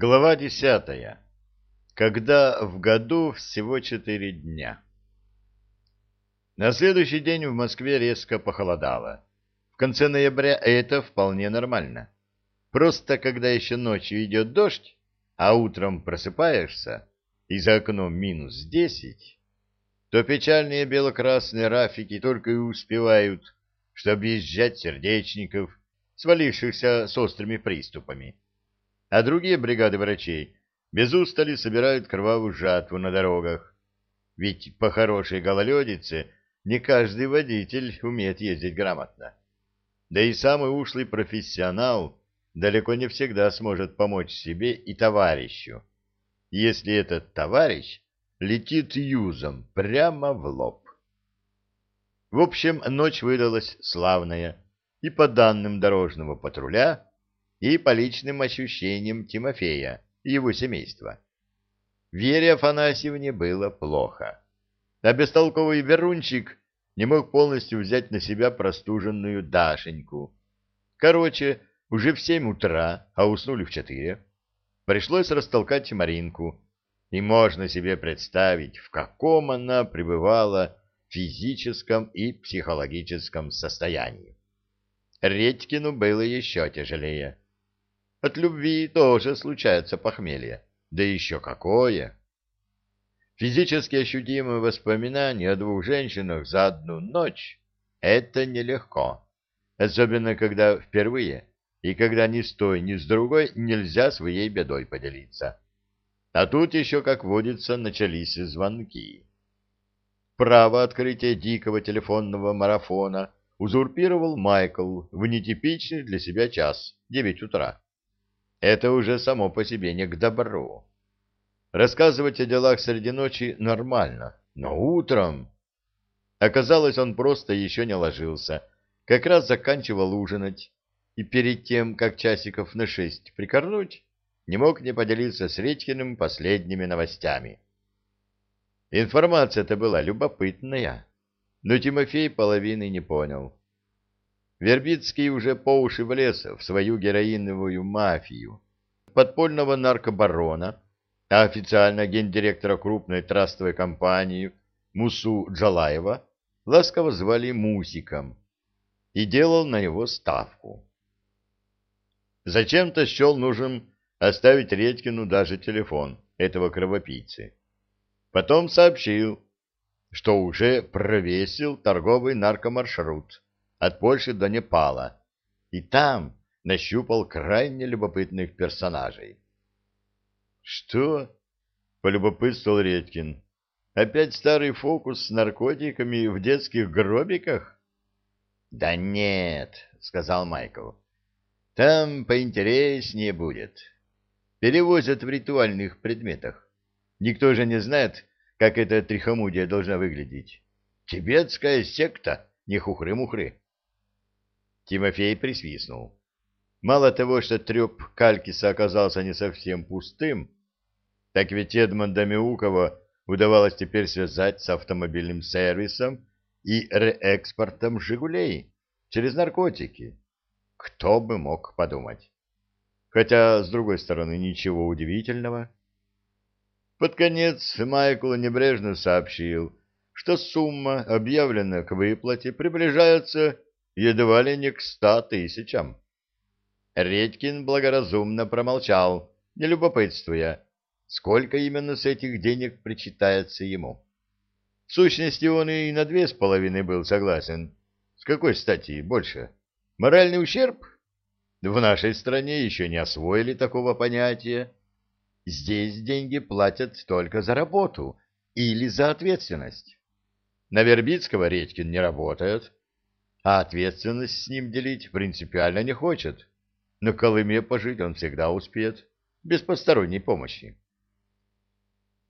Глава десятая. Когда в году всего четыре дня. На следующий день в Москве резко похолодало. В конце ноября это вполне нормально. Просто когда еще ночью идет дождь, а утром просыпаешься, и за окном минус десять, то печальные бело-красные рафики только и успевают, что объезжать сердечников, свалившихся с острыми приступами а другие бригады врачей без устали собирают кровавую жатву на дорогах. Ведь по хорошей гололедице не каждый водитель умеет ездить грамотно. Да и самый ушлый профессионал далеко не всегда сможет помочь себе и товарищу, если этот товарищ летит юзом прямо в лоб. В общем, ночь выдалась славная, и по данным дорожного патруля и по личным ощущениям Тимофея и его семейства. Вере Афанасьевне было плохо, а бестолковый Верунчик не мог полностью взять на себя простуженную Дашеньку. Короче, уже в семь утра, а уснули в четыре, пришлось растолкать Маринку, и можно себе представить, в каком она пребывала физическом и психологическом состоянии. Редькину было еще тяжелее. От любви тоже случается похмелье. Да еще какое! Физически ощутимые воспоминания о двух женщинах за одну ночь — это нелегко. Особенно, когда впервые, и когда ни с той, ни с другой нельзя своей бедой поделиться. А тут еще, как водится, начались звонки. Право открытия дикого телефонного марафона узурпировал Майкл в нетипичный для себя час, девять утра это уже само по себе не к добру. Рассказывать о делах среди ночи нормально, но утром... Оказалось, он просто еще не ложился, как раз заканчивал ужинать, и перед тем, как часиков на шесть прикорнуть, не мог не поделиться с Редькиным последними новостями. Информация-то была любопытная, но Тимофей половины не понял. Вербицкий уже по уши влез в свою героиновую мафию, подпольного наркобарона, а официально гендиректора крупной трастовой компании Мусу Джалаева ласково звали Мусиком и делал на него ставку. Зачем-то счел нужным оставить Редькину даже телефон этого кровопийцы. Потом сообщил, что уже провесил торговый наркомаршрут от Польши до Непала, и там нащупал крайне любопытных персонажей. «Что?» — полюбопытствовал Редькин. «Опять старый фокус с наркотиками в детских гробиках?» «Да нет», — сказал Майкл. «Там поинтереснее будет. Перевозят в ритуальных предметах. Никто же не знает, как эта трихомудия должна выглядеть. Тибетская секта, не хухры-мухры. Тимофей присвистнул. Мало того, что треп Калькиса оказался не совсем пустым, так ведь Эдмонда Мяукова удавалось теперь связать с автомобильным сервисом и реэкспортом «Жигулей» через наркотики. Кто бы мог подумать? Хотя, с другой стороны, ничего удивительного. Под конец Майкл небрежно сообщил, что сумма, объявленная к выплате, приближается едва ли не к ста тысячам. Редькин благоразумно промолчал, не любопытствуя, сколько именно с этих денег причитается ему. В сущности, он и на две с половиной был согласен. С какой стати больше? Моральный ущерб? В нашей стране еще не освоили такого понятия. Здесь деньги платят только за работу или за ответственность. На Вербицкого Редькин не работает, а ответственность с ним делить принципиально не хочет. На Колыме пожить он всегда успеет, без посторонней помощи.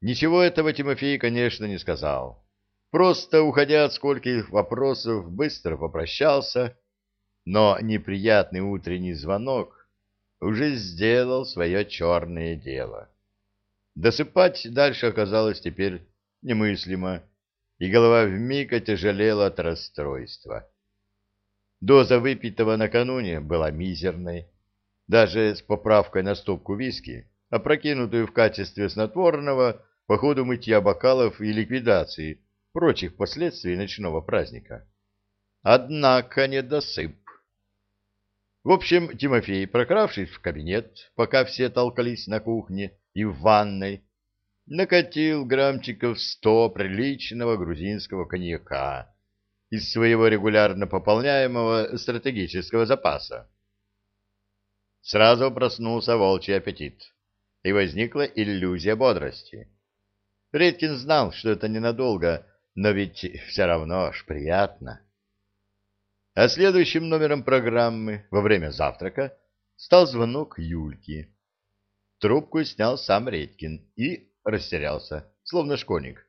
Ничего этого Тимофей, конечно, не сказал. Просто, уходя от скольких вопросов, быстро попрощался, но неприятный утренний звонок уже сделал свое черное дело. Досыпать дальше оказалось теперь немыслимо, и голова вмиг отяжелела от расстройства. Доза выпитого накануне была мизерной. Даже с поправкой на стопку виски опрокинутую в качестве снотворного по ходу мытья бокалов и ликвидации прочих последствий ночного праздника. Однако недосып. В общем, Тимофей, прокравшись в кабинет, пока все толкались на кухне и в ванной, накатил граммчиков сто приличного грузинского коньяка из своего регулярно пополняемого стратегического запаса. Сразу проснулся волчий аппетит, и возникла иллюзия бодрости. Редкин знал, что это ненадолго, но ведь все равно ж приятно. А следующим номером программы во время завтрака стал звонок Юльки. Трубку снял сам Редькин и растерялся, словно школьник.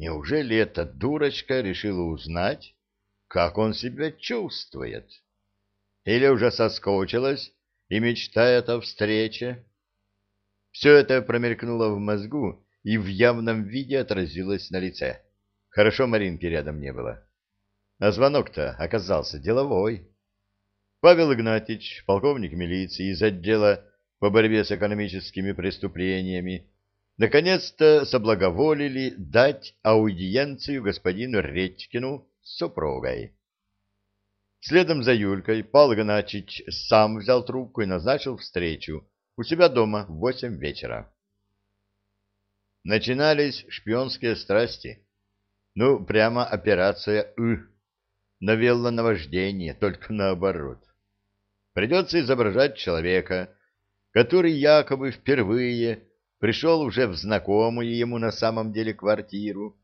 Неужели эта дурочка решила узнать, как он себя чувствует? Или уже соскучилась и мечтает о встрече? Все это промелькнуло в мозгу и в явном виде отразилось на лице. Хорошо Маринки рядом не было. А звонок-то оказался деловой. Павел Игнатьевич, полковник милиции из отдела по борьбе с экономическими преступлениями, наконец-то соблаговолили дать аудиенцию господину Редькину с супругой. Следом за Юлькой Павел Игнатьевич сам взял трубку и назначил встречу у себя дома в восемь вечера. Начинались шпионские страсти. Ну, прямо операция «Ы». Навелла наваждение, только наоборот. Придется изображать человека, который якобы впервые пришел уже в знакомую ему на самом деле квартиру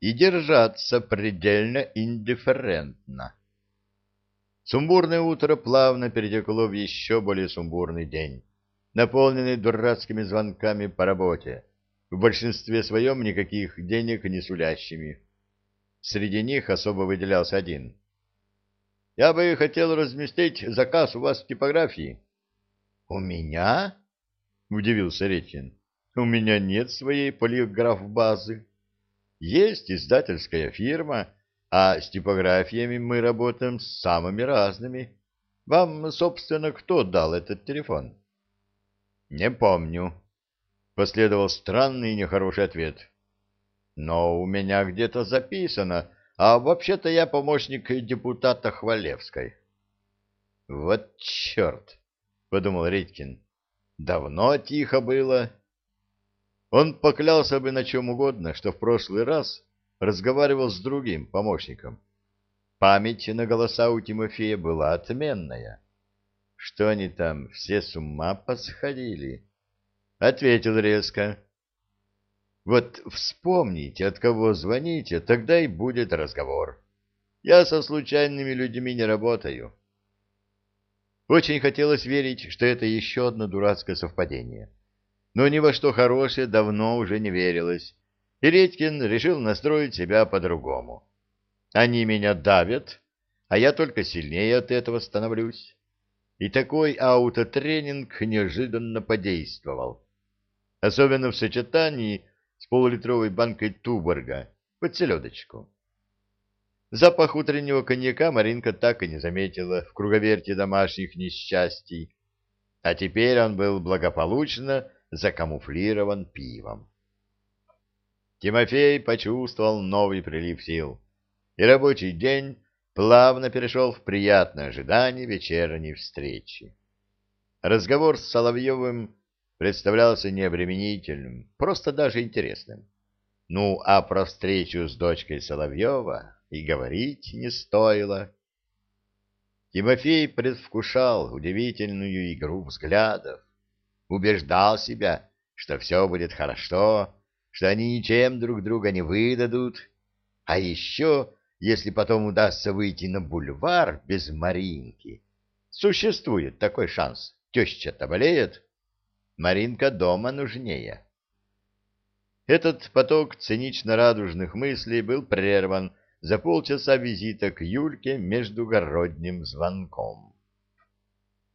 и держаться предельно индифферентно. Сумбурное утро плавно перетекло в еще более сумбурный день, наполненный дурацкими звонками по работе, в большинстве своем никаких денег не сулящими. Среди них особо выделялся один. «Я бы хотел разместить заказ у вас в типографии». «У меня?» — удивился Ретин. У меня нет своей полиграф-базы. Есть издательская фирма, а с типографиями мы работаем с самыми разными. Вам, собственно, кто дал этот телефон? Не помню. Последовал странный и нехороший ответ. Но у меня где-то записано, а вообще-то я помощник депутата Хвалевской. Вот черт, подумал Риткин. Давно тихо было. Он поклялся бы на чем угодно, что в прошлый раз разговаривал с другим помощником. Память на голоса у Тимофея была отменная. Что они там, все с ума посходили? Ответил резко. Вот вспомните, от кого звоните, тогда и будет разговор. Я со случайными людьми не работаю. Очень хотелось верить, что это еще одно дурацкое совпадение но ни во что хорошее давно уже не верилось, и Редькин решил настроить себя по-другому. Они меня давят, а я только сильнее от этого становлюсь. И такой аутотренинг неожиданно подействовал. Особенно в сочетании с полулитровой банкой Туборга под селедочку. Запах утреннего коньяка Маринка так и не заметила в круговерте домашних несчастий, а теперь он был благополучно закамуфлирован пивом. Тимофей почувствовал новый прилив сил, и рабочий день плавно перешел в приятное ожидание вечерней встречи. Разговор с Соловьевым представлялся необременительным, просто даже интересным. Ну, а про встречу с дочкой Соловьева и говорить не стоило. Тимофей предвкушал удивительную игру взглядов, убеждал себя, что все будет хорошо, что они ничем друг друга не выдадут. А еще, если потом удастся выйти на бульвар без Маринки, существует такой шанс. Теща-то болеет, Маринка дома нужнее. Этот поток цинично-радужных мыслей был прерван за полчаса визита к Юльке междугородним звонком.